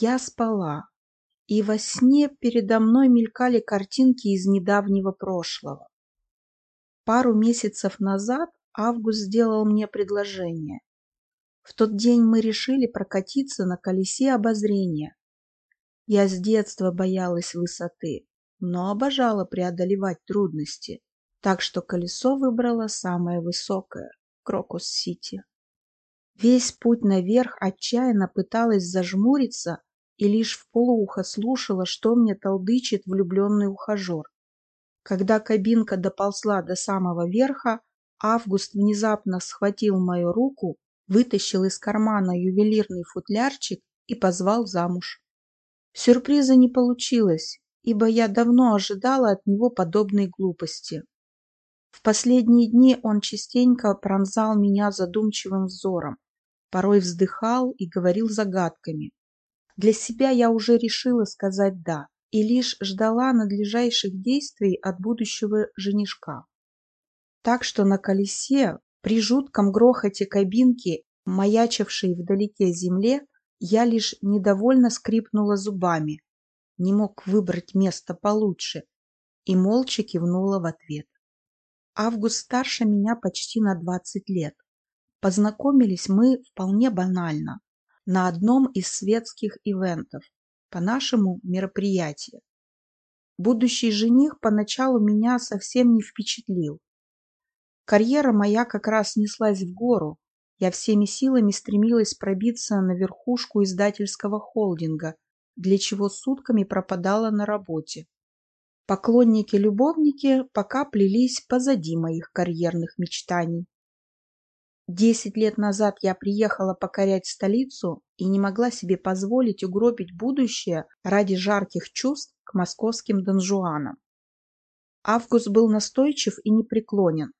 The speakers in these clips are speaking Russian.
Я спала, и во сне передо мной мелькали картинки из недавнего прошлого. Пару месяцев назад Август сделал мне предложение. В тот день мы решили прокатиться на колесе обозрения. Я с детства боялась высоты, но обожала преодолевать трудности, так что колесо выбрала самое высокое – Крокус-Сити. Весь путь наверх отчаянно пыталась зажмуриться и лишь в полуухо слушала, что мне толдычит влюбленный ухажер. Когда кабинка доползла до самого верха, Август внезапно схватил мою руку, вытащил из кармана ювелирный футлярчик и позвал замуж. Сюрприза не получилось, ибо я давно ожидала от него подобной глупости. В последние дни он частенько пронзал меня задумчивым взором, порой вздыхал и говорил загадками. Для себя я уже решила сказать «да» и лишь ждала надлежащих действий от будущего женишка. Так что на колесе, при жутком грохоте кабинки, маячившей вдалеке земле, я лишь недовольно скрипнула зубами, не мог выбрать место получше, и молча кивнула в ответ. Август старше меня почти на 20 лет. Познакомились мы вполне банально, на одном из светских ивентов, по-нашему мероприятия. Будущий жених поначалу меня совсем не впечатлил. Карьера моя как раз неслась в гору. Я всеми силами стремилась пробиться на верхушку издательского холдинга, для чего сутками пропадала на работе. Поклонники-любовники пока плелись позади моих карьерных мечтаний. Десять лет назад я приехала покорять столицу и не могла себе позволить угробить будущее ради жарких чувств к московским донжуанам. Август был настойчив и непреклонен.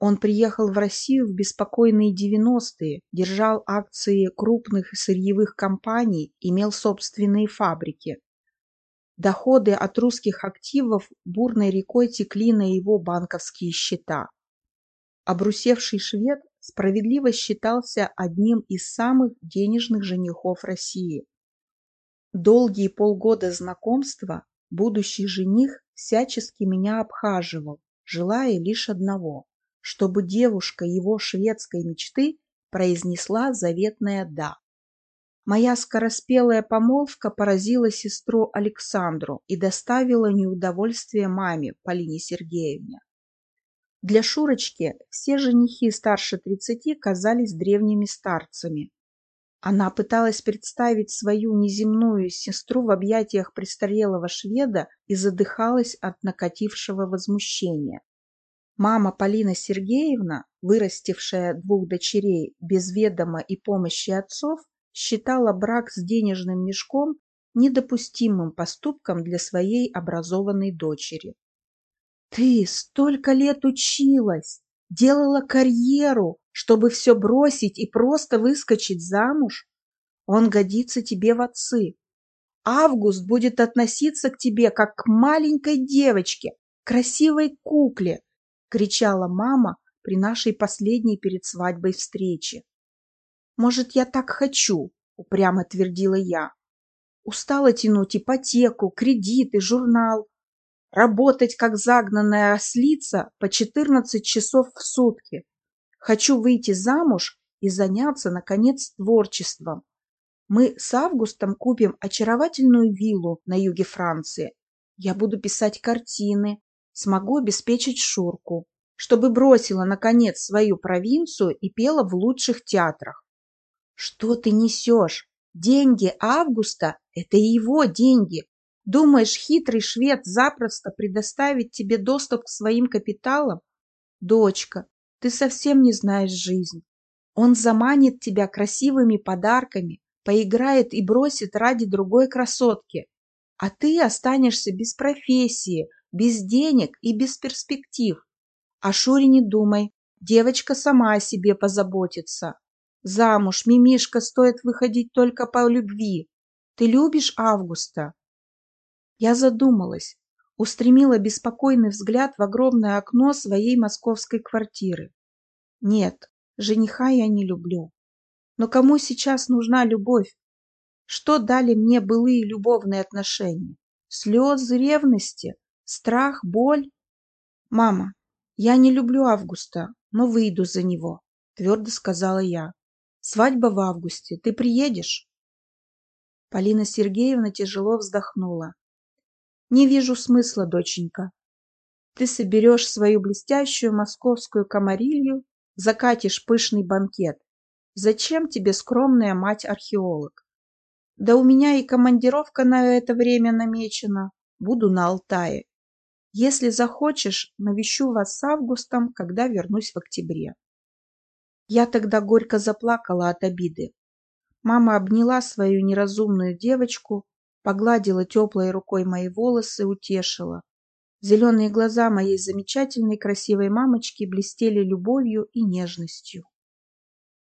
Он приехал в Россию в беспокойные 90-е, держал акции крупных сырьевых компаний, имел собственные фабрики. Доходы от русских активов бурной рекой текли на его банковские счета. Обрусевший швед справедливо считался одним из самых денежных женихов России. Долгие полгода знакомства будущий жених всячески меня обхаживал, желая лишь одного – чтобы девушка его шведской мечты произнесла заветное «да». Моя скороспелая помолвка поразила сестру Александру и доставила неудовольствие маме Полине Сергеевне. Для Шурочки все женихи старше тридцати казались древними старцами. Она пыталась представить свою неземную сестру в объятиях престарелого шведа и задыхалась от накатившего возмущения. Мама Полина Сергеевна, вырастившая двух дочерей без ведома и помощи отцов, считала брак с денежным мешком недопустимым поступком для своей образованной дочери. Ты столько лет училась, делала карьеру, чтобы все бросить и просто выскочить замуж. Он годится тебе в отцы. Август будет относиться к тебе как к маленькой девочке, красивой кукле, кричала мама при нашей последней перед свадьбой встрече. Может, я так хочу, упрямо твердила я. Устала тянуть ипотеку, кредиты, журнал работать как загнанная ослица по 14 часов в сутки. Хочу выйти замуж и заняться, наконец, творчеством. Мы с Августом купим очаровательную виллу на юге Франции. Я буду писать картины, смогу обеспечить Шурку, чтобы бросила, наконец, свою провинцию и пела в лучших театрах. Что ты несешь? Деньги Августа – это его деньги. Думаешь, хитрый швед запросто предоставит тебе доступ к своим капиталам? Дочка, ты совсем не знаешь жизнь. Он заманит тебя красивыми подарками, поиграет и бросит ради другой красотки. А ты останешься без профессии, без денег и без перспектив. О Шуре не думай, девочка сама о себе позаботится. Замуж, мимишка, стоит выходить только по любви. Ты любишь Августа? Я задумалась, устремила беспокойный взгляд в огромное окно своей московской квартиры. Нет, жениха я не люблю. Но кому сейчас нужна любовь? Что дали мне былые любовные отношения? Слезы ревности? Страх, боль? Мама, я не люблю Августа, но выйду за него, твердо сказала я. Свадьба в августе. Ты приедешь? Полина Сергеевна тяжело вздохнула. Не вижу смысла, доченька. Ты соберешь свою блестящую московскую комарилью, закатишь пышный банкет. Зачем тебе скромная мать-археолог? Да у меня и командировка на это время намечена. Буду на Алтае. Если захочешь, навещу вас с августом, когда вернусь в октябре. Я тогда горько заплакала от обиды. Мама обняла свою неразумную девочку, погладила теплой рукой мои волосы, утешила. Зеленые глаза моей замечательной красивой мамочки блестели любовью и нежностью.